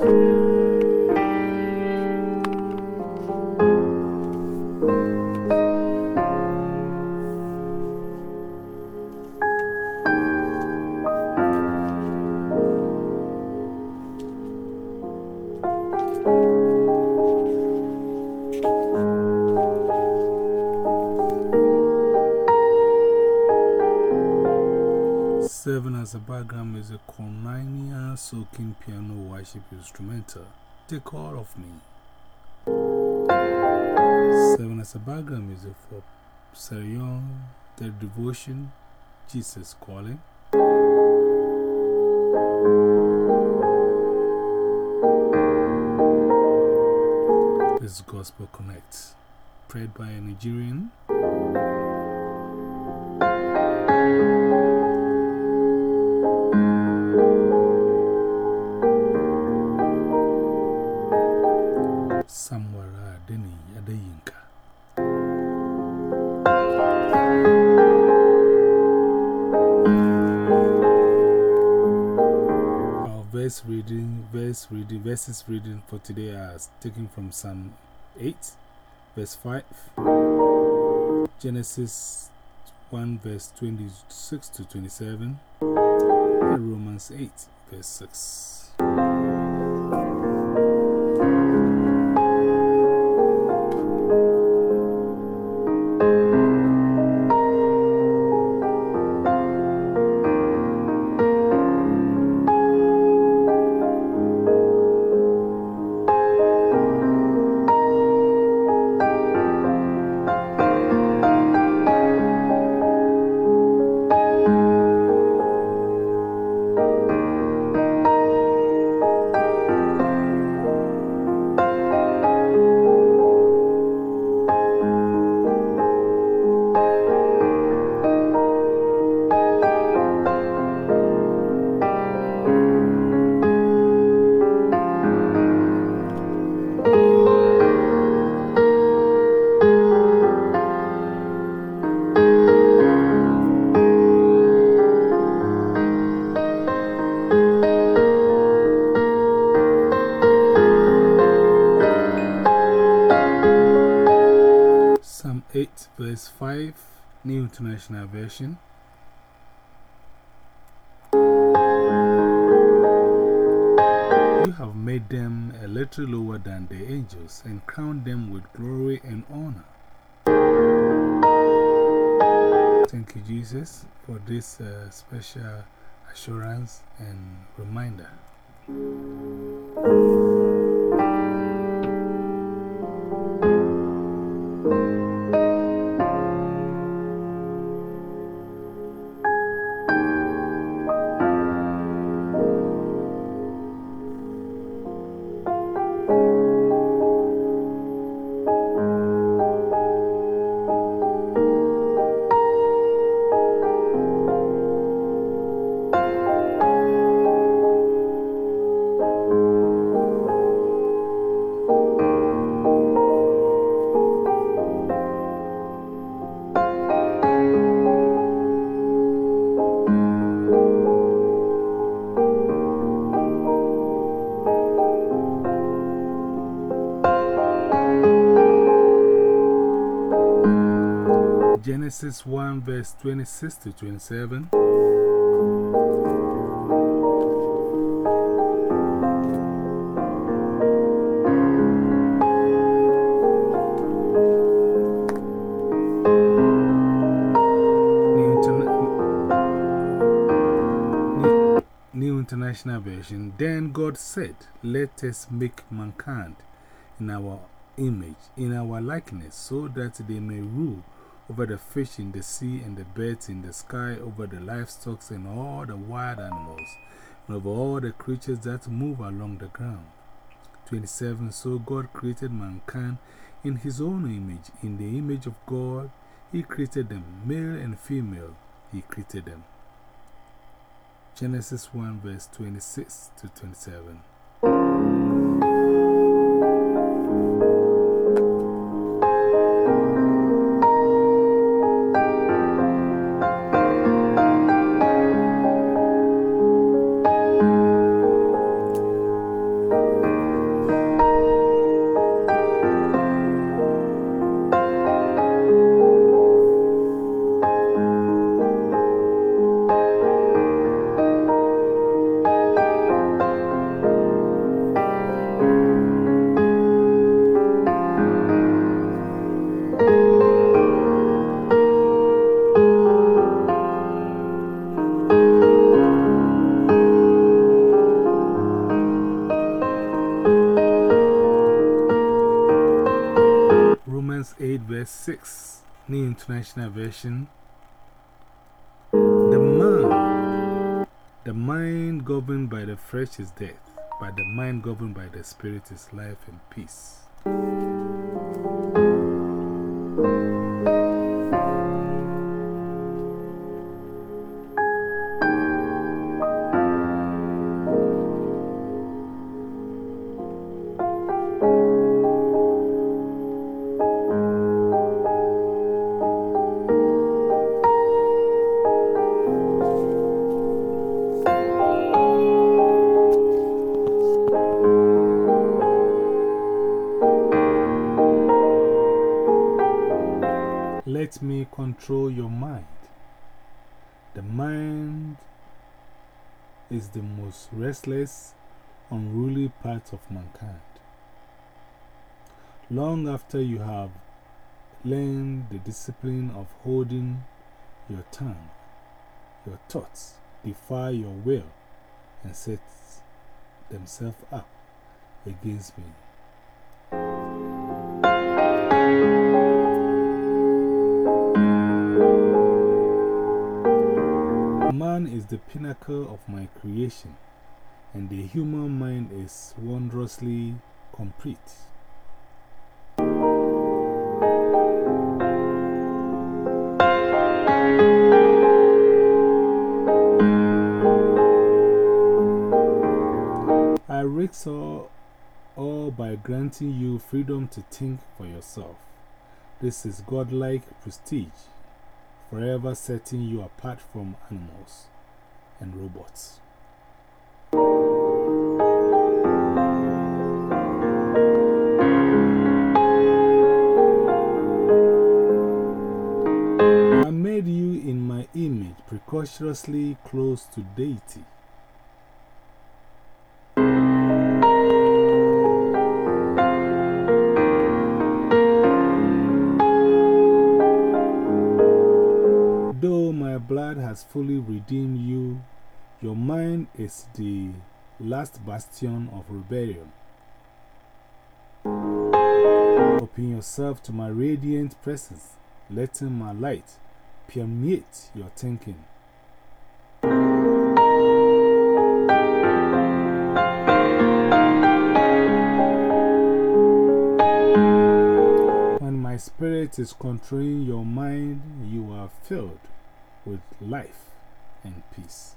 嗯。As a background music, Cornania soaking piano worship instrumental. Take all of me. Serving as a background music for Sarah Young, the devotion, Jesus calling. This Gospel Connect, prayed by a Nigerian. Verse reading, verse reading, verses reading for today are taken from Psalm 8, verse 5, Genesis 1, verse 26 to 27, and Romans 8, verse 6. 8, verse 5, New International Version. You have made them a little lower than the angels and crowned them with glory and honor. Thank you, Jesus, for this uh, special assurance and reminder. Genesis 1, verse 26 to 27. New, Interna New, New International Version. Then God said, Let us make mankind in our image, in our likeness, so that they may rule over the fish in the sea and the birds in the sky, over the livestock and all the wild animals, and over all the creatures that move along the ground. 27 So God created mankind in his own image. In the image of God, he created them, male and female, he created them. Genesis 1, verse 26 to 27. Verse 6, New International Version. The mind, the mind governed by the flesh is death, but the mind governed by the spirit is life and peace. Let me control your mind. The mind is the most restless, unruly part of mankind. Long after you have learned the discipline of holding your tongue, your thoughts defy your will and set themselves up against me. Is the pinnacle of my creation, and the human mind is wondrously complete. I risk all, all by granting you freedom to think for yourself. This is godlike prestige, forever setting you apart from animals and robots. I made you in my image, precautiously close to deity. Though my blood has fully redeemed you, your mind is the last bastion of rebellion. Open yourself to my radiant presence, letting my light permeate your thinking. When my spirit is controlling your mind, you are filled with life and peace.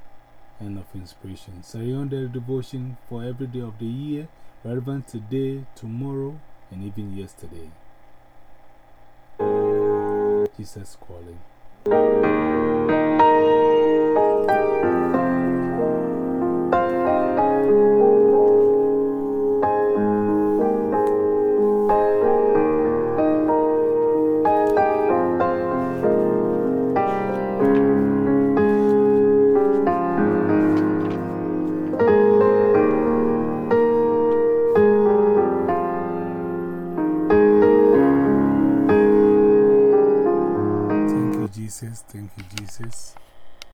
End of inspiration. Sayonara devotion for every day of the year, relevant today, tomorrow, and even yesterday. Jesus calling.